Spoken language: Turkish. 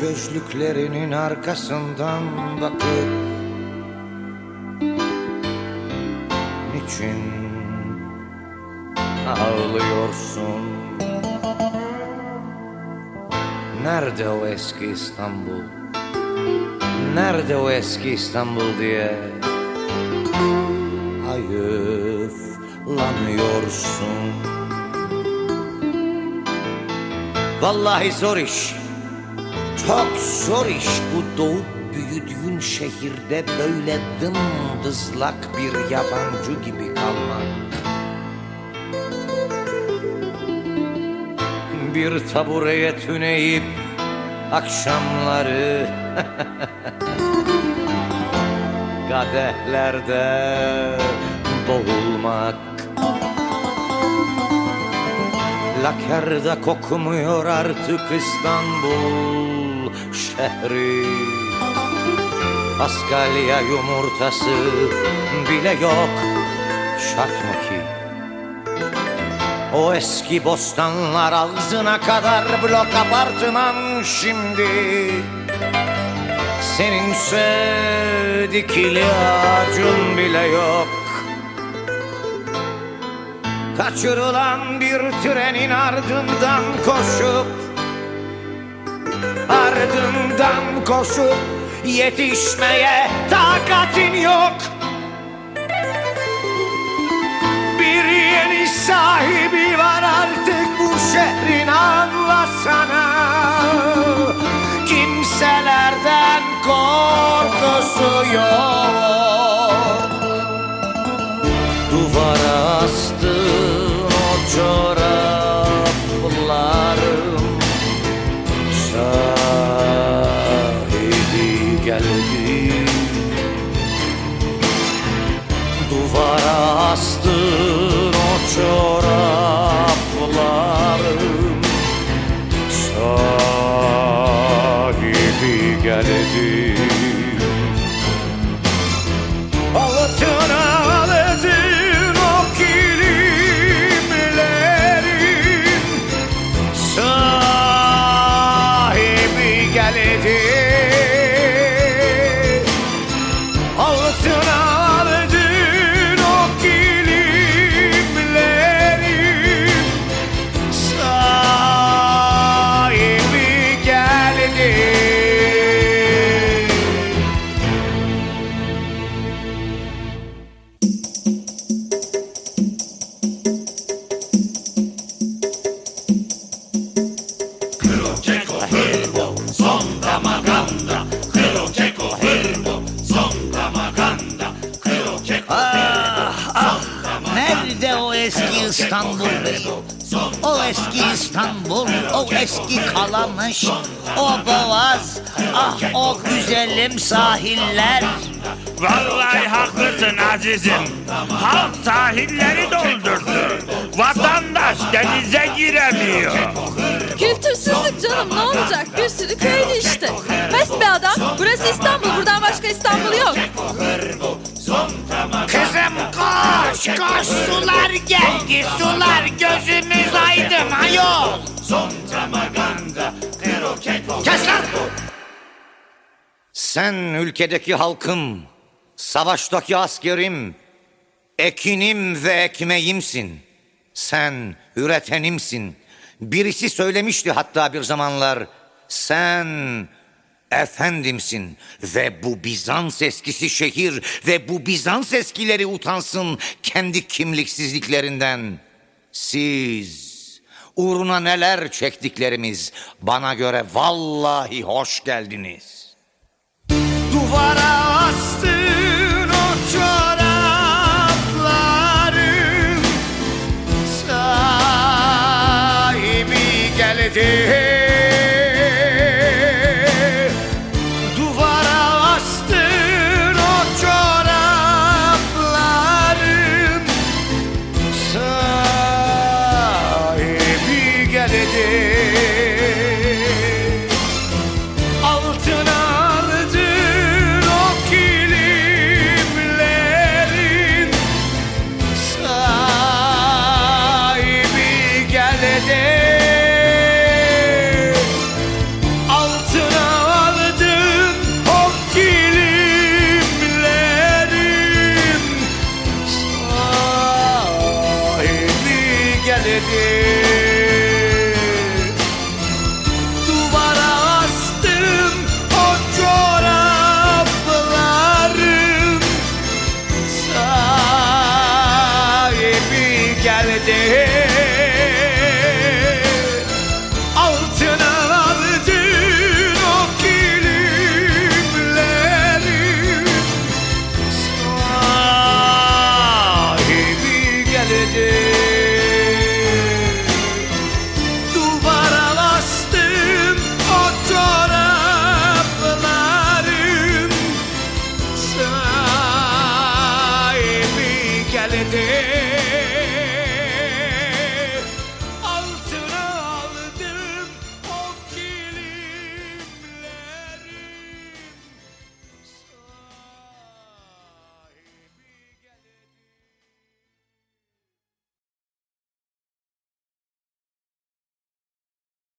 gözlüklerinin arkasından bakıp Niçin ağlıyorsun? Nerede o eski İstanbul? Nerede o eski İstanbul? diye Hayıflanıyorsun. Vallahi zor iş çok zor iş bu doğup büyüdüğün şehirde böyle dımdızlak bir yabancı gibi kalmak. Bir tabureye tüneyip akşamları kadehlerde boğulmak. Lakerde kokmuyor artık İstanbul şehri. Paskalya yumurtası bile yok. Şart mı ki? O eski bostanlar ağzına kadar blok apartman şimdi. Seninse dikili ağacın bile yok. Kaçırılan bir trenin ardından koşup Ardından koşup yetişmeye takatin yok. Bir yeni sahibi var artık bu şehrin anlasana. Kimselerden korkusu yok geldi. Duvara astın o çoraplarım Sahibi geldi. Altına eski İstanbul? O eski İstanbul, o eski kalamış, o boğaz, ah o güzelim sahiller. Vallahi haklısın azizim. Halk sahilleri doldurdu. Vatandaş denize giremiyor. Kültürsüzlük canım ne olacak? Bir sürü köylü sular geldi, sular gözümüz aydın ayol. Kes lan! Sen ülkedeki halkım, savaştaki askerim, ekinim ve ekmeğimsin. Sen üretenimsin. Birisi söylemişti hatta bir zamanlar, sen efendimsin ve bu Bizans eskisi şehir ve bu Bizans eskileri utansın kendi kimliksizliklerinden. Siz uğruna neler çektiklerimiz bana göre vallahi hoş geldiniz. Duvara Duvara astım o çoraplarım Sahibi geldi.